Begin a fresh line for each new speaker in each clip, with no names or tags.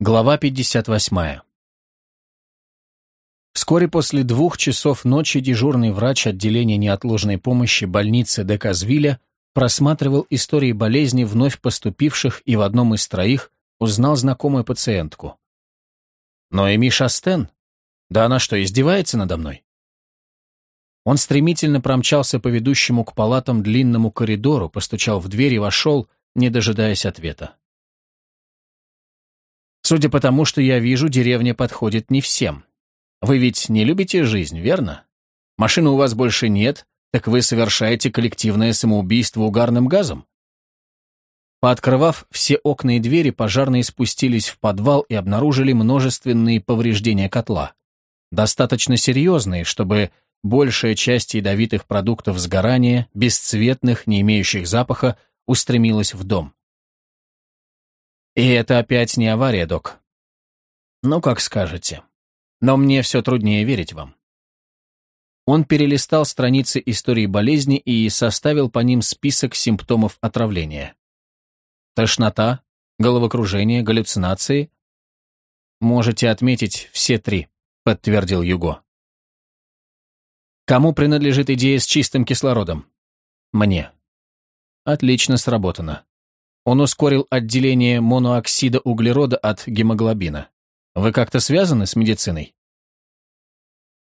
Глава 58. Вскоре после двух часов ночи дежурный врач отделения неотложной помощи больницы Деказвиля просматривал истории болезни вновь поступивших и в одном из троих узнал знакомую пациентку. Но Эми Шастен? Да она что, издевается надо мной? Он стремительно промчался по ведущему к палатам длинному коридору, постучал в дверь и вошел, не дожидаясь ответа. Судя по тому, что я вижу, деревня подходит не всем. Вы ведь не любите жизнь, верно? Машины у вас больше нет, так вы совершаете коллективное самоубийство угарным газом? Пооткрывав все окна и двери, пожарные спустились в подвал и обнаружили множественные повреждения котла. Достаточно серьезные, чтобы большая часть ядовитых продуктов сгорания, бесцветных, не имеющих запаха, устремилась в дом. И это опять не авария, док. Ну, как скажете. Но мне все труднее верить вам. Он перелистал страницы истории болезни и составил по ним список симптомов отравления. Тошнота, головокружение, галлюцинации. Можете отметить все три, подтвердил Юго. Кому принадлежит идея с чистым кислородом? Мне. Отлично сработано. Он ускорил отделение монооксида углерода от гемоглобина. Вы как-то связаны с медициной?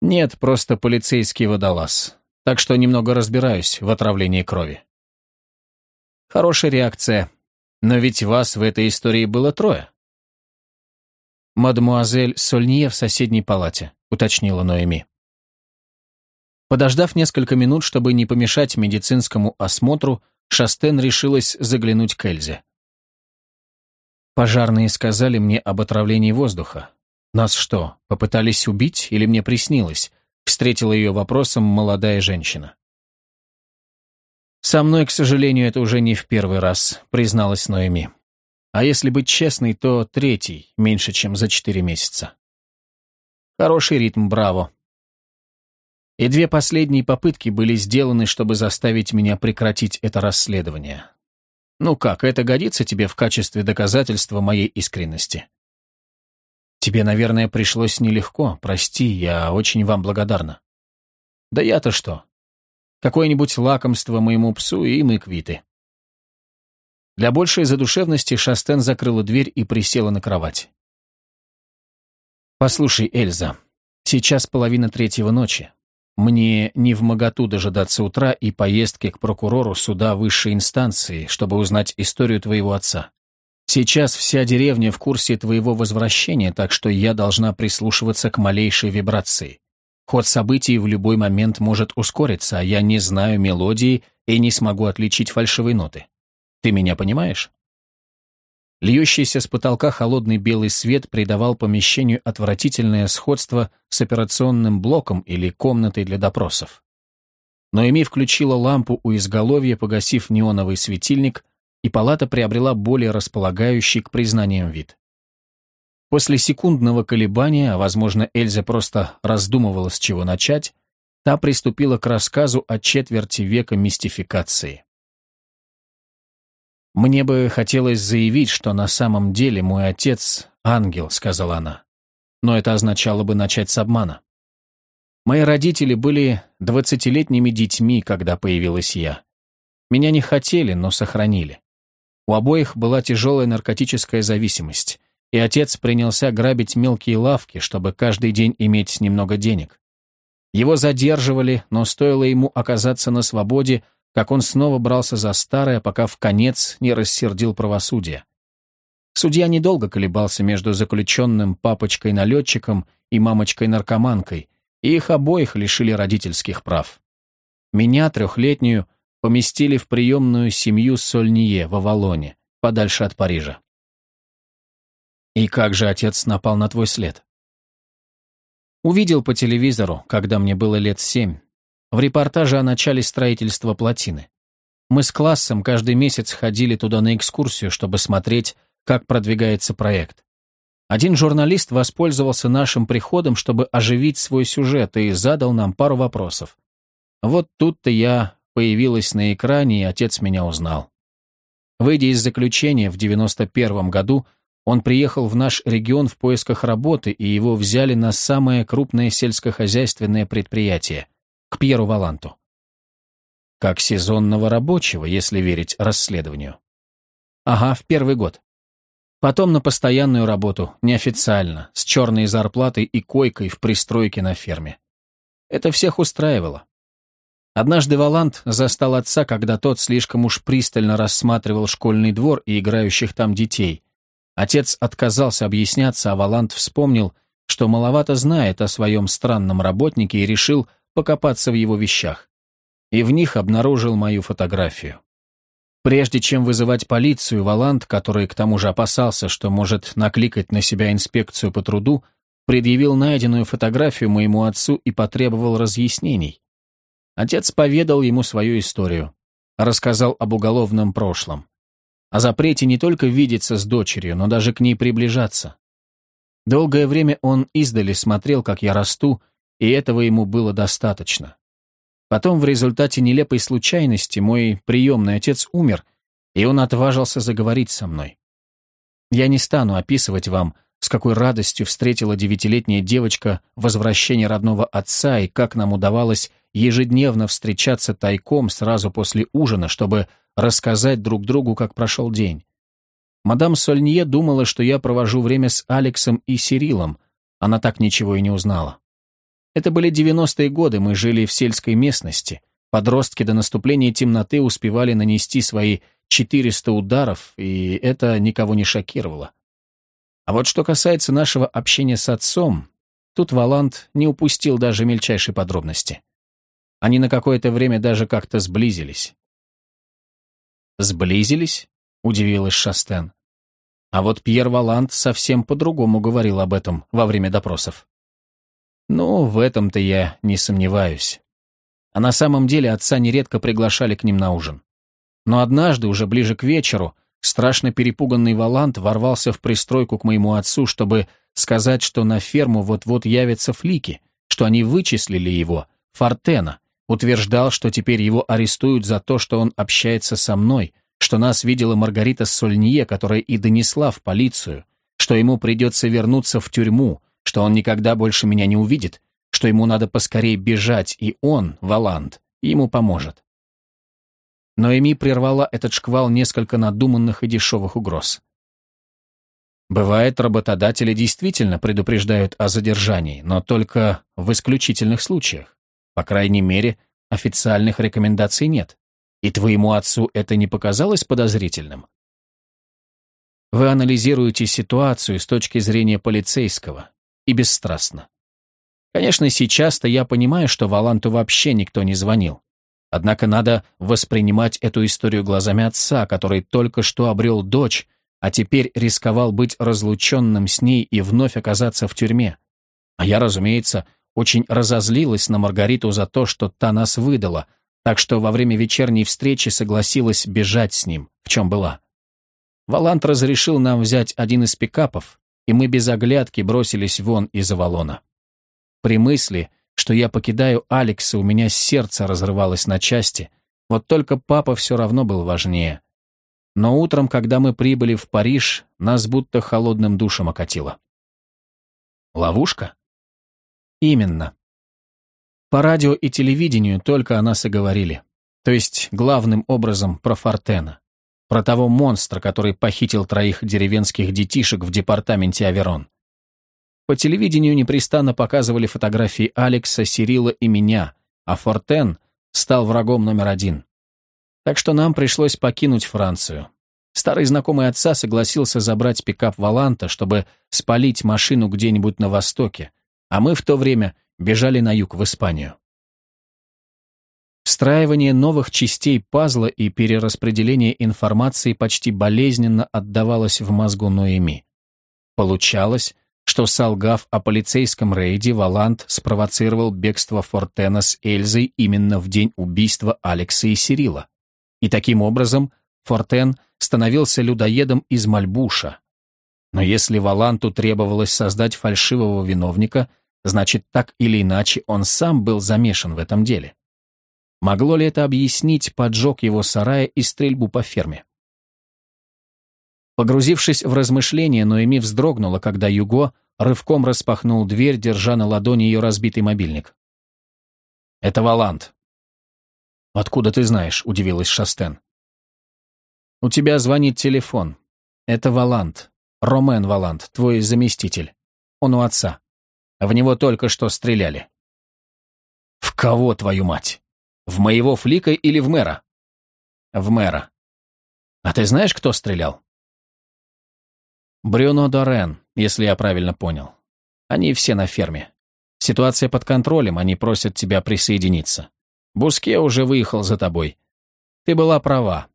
Нет, просто полицейский водолаз. Так что немного разбираюсь в отравлении крови. Хорошая реакция. Но ведь вас в этой истории было трое. Мадемуазель Сольнье в соседней палате, уточнила Ноэми. Подождав несколько минут, чтобы не помешать медицинскому осмотру, Шастен решилась заглянуть к Эльзе. «Пожарные сказали мне об отравлении воздуха. Нас что, попытались убить или мне приснилось?» Встретила ее вопросом молодая женщина. «Со мной, к сожалению, это уже не в первый раз», призналась Ноэми. «А если быть честной, то третий, меньше, чем за четыре месяца». «Хороший ритм, браво», и две последние попытки были сделаны, чтобы заставить меня прекратить это расследование. Ну как, это годится тебе в качестве доказательства моей искренности? Тебе, наверное, пришлось нелегко, прости, я очень вам благодарна. Да я-то что? Какое-нибудь лакомство моему псу, и мы квиты. Для большей задушевности Шастен закрыла дверь и присела на кровать. «Послушай, Эльза, сейчас половина третьего ночи. Мне не в моготу дожидаться утра и поездки к прокурору суда высшей инстанции, чтобы узнать историю твоего отца. Сейчас вся деревня в курсе твоего возвращения, так что я должна прислушиваться к малейшей вибрации. Ход событий в любой момент может ускориться, а я не знаю мелодии и не смогу отличить фальшивые ноты. Ты меня понимаешь? Льющийся с потолка холодный белый свет придавал помещению отвратительное сходство с операционным блоком или комнатой для допросов. Но Эми включила лампу у изголовья, погасив неоновый светильник, и палата приобрела более располагающий к признаниям вид. После секундного колебания, а, возможно, Эльза просто раздумывала, с чего начать, та приступила к рассказу о четверти века мистификации. «Мне бы хотелось заявить, что на самом деле мой отец — ангел», — сказала она. «Но это означало бы начать с обмана. Мои родители были двадцатилетними детьми, когда появилась я. Меня не хотели, но сохранили. У обоих была тяжелая наркотическая зависимость, и отец принялся грабить мелкие лавки, чтобы каждый день иметь немного денег. Его задерживали, но стоило ему оказаться на свободе, как он снова брался за старое, пока в конец не рассердил правосудие. Судья недолго колебался между заключенным папочкой-налетчиком и мамочкой-наркоманкой, и их обоих лишили родительских прав. Меня, трехлетнюю, поместили в приемную семью Сольние в Авалоне, подальше от Парижа. И как же отец напал на твой след? Увидел по телевизору, когда мне было лет семь, в репортаже о начале строительства плотины. Мы с классом каждый месяц ходили туда на экскурсию, чтобы смотреть, как продвигается проект. Один журналист воспользовался нашим приходом, чтобы оживить свой сюжет и задал нам пару вопросов. Вот тут-то я появилась на экране, и отец меня узнал. Выйдя из заключения в 91 году, Он приехал в наш регион в поисках работы, и его взяли на самое крупное сельскохозяйственное предприятие – к Пьеру Валанту. Как сезонного рабочего, если верить расследованию. Ага, в первый год. Потом на постоянную работу, неофициально, с черной зарплатой и койкой в пристройке на ферме. Это всех устраивало. Однажды Валант застал отца, когда тот слишком уж пристально рассматривал школьный двор и играющих там детей. Отец отказался объясняться, а Валант вспомнил, что маловато знает о своем странном работнике и решил покопаться в его вещах. И в них обнаружил мою фотографию. Прежде чем вызывать полицию, Валант, который к тому же опасался, что может накликать на себя инспекцию по труду, предъявил найденную фотографию моему отцу и потребовал разъяснений. Отец поведал ему свою историю, рассказал об уголовном прошлом, о запрете не только видеться с дочерью, но даже к ней приближаться. Долгое время он издали смотрел, как я расту, и этого ему было достаточно. Потом в результате нелепой случайности мой приемный отец умер, и он отважился заговорить со мной. Я не стану описывать вам, с какой радостью встретила девятилетняя девочка возвращение родного отца и как нам удавалось ежедневно встречаться тайком сразу после ужина, чтобы рассказать друг другу, как прошел день. Мадам Сольнье думала, что я провожу время с Алексом и Сирилом. Она так ничего и не узнала. Это были 90-е годы, мы жили в сельской местности. Подростки до наступления темноты успевали нанести свои 400 ударов, и это никого не шокировало. А вот что касается нашего общения с отцом, тут Валант не упустил даже мельчайшей подробности. Они на какое-то время даже как-то сблизились. «Сблизились?» — удивилась Шастен. А вот Пьер Валант совсем по-другому говорил об этом во время допросов. Ну, в этом-то я не сомневаюсь. А на самом деле отца нередко приглашали к ним на ужин. Но однажды, уже ближе к вечеру, Страшно перепуганный Валант ворвался в пристройку к моему отцу, чтобы сказать, что на ферму вот-вот явятся флики, что они вычислили его, Фортена, утверждал, что теперь его арестуют за то, что он общается со мной, что нас видела Маргарита Сольнье, которая и донесла в полицию, что ему придется вернуться в тюрьму, что он никогда больше меня не увидит, что ему надо поскорее бежать, и он, Валант, ему поможет. Но Эми прервала этот шквал несколько надуманных и дешевых угроз. Бывает, работодатели действительно предупреждают о задержании, но только в исключительных случаях. По крайней мере, официальных рекомендаций нет. И твоему отцу это не показалось подозрительным? Вы анализируете ситуацию с точки зрения полицейского и бесстрастно. Конечно, сейчас-то я понимаю, что Валанту вообще никто не звонил. Однако надо воспринимать эту историю глазами отца, который только что обрел дочь, а теперь рисковал быть разлученным с ней и вновь оказаться в тюрьме. А я, разумеется, очень разозлилась на Маргариту за то, что та нас выдала, так что во время вечерней встречи согласилась бежать с ним, в чем была. Валант разрешил нам взять один из пикапов, и мы без оглядки бросились вон из Авалона. При мысли, что я покидаю Алекса, у меня сердце разрывалось на части, вот только папа все равно был важнее. Но утром, когда мы прибыли в Париж, нас будто холодным душем окатило. Ловушка? Именно. По радио и телевидению только о нас и говорили. То есть, главным образом, про Фортена. Про того монстра, который похитил троих деревенских детишек в департаменте Аверон. По телевидению непрестанно показывали фотографии Алекса, Сирила и меня, а Фортен стал врагом номер один. Так что нам пришлось покинуть Францию. Старый знакомый отца согласился забрать пикап Валанта, чтобы спалить машину где-нибудь на востоке, а мы в то время бежали на юг в Испанию. Встраивание новых частей пазла и перераспределение информации почти болезненно отдавалось в мозгу Ноэми. Получалось, что, солгав о полицейском рейде, Валант спровоцировал бегство Фортена с Эльзой именно в день убийства Алекса и Сирила. И таким образом Фортен становился людоедом из Мальбуша. Но если Валанту требовалось создать фальшивого виновника, значит, так или иначе он сам был замешан в этом деле. Могло ли это объяснить поджог его сарая и стрельбу по ферме? Погрузившись в размышления, Ноэми вздрогнула, когда Юго рывком распахнул дверь, держа на ладони ее разбитый мобильник. «Это Валант». «Откуда ты знаешь?» — удивилась Шастен. «У тебя звонит телефон. Это Валант. Ромен Валант, твой заместитель. Он у отца. В него только что стреляли». «В кого, твою мать? В моего флика или в мэра?» «В мэра. А ты знаешь, кто стрелял?» Брюно Дорен, если я правильно понял. Они все на ферме. Ситуация под контролем, они просят тебя присоединиться. Буске уже выехал за тобой. Ты была права.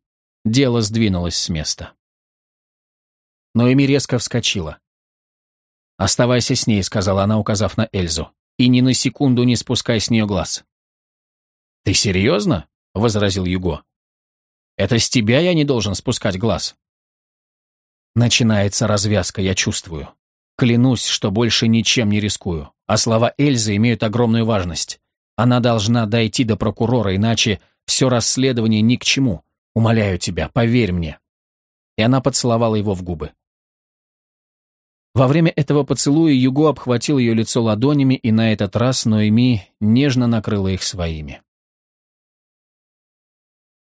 Дело сдвинулось с места. Но Эми резко вскочила. «Оставайся с ней», — сказала она, указав на Эльзу, «и ни на секунду не спускай с нее глаз». «Ты серьезно?» — возразил Юго. «Это с тебя я не должен спускать глаз». Начинается развязка, я чувствую. Клянусь, что больше ничем не рискую. А слова Эльзы имеют огромную важность. Она должна дойти до прокурора, иначе все расследование ни к чему. Умоляю тебя, поверь мне. И она поцеловала его в губы. Во время этого поцелуя Юго обхватил ее лицо ладонями, и на этот раз Ноэми нежно накрыла их своими.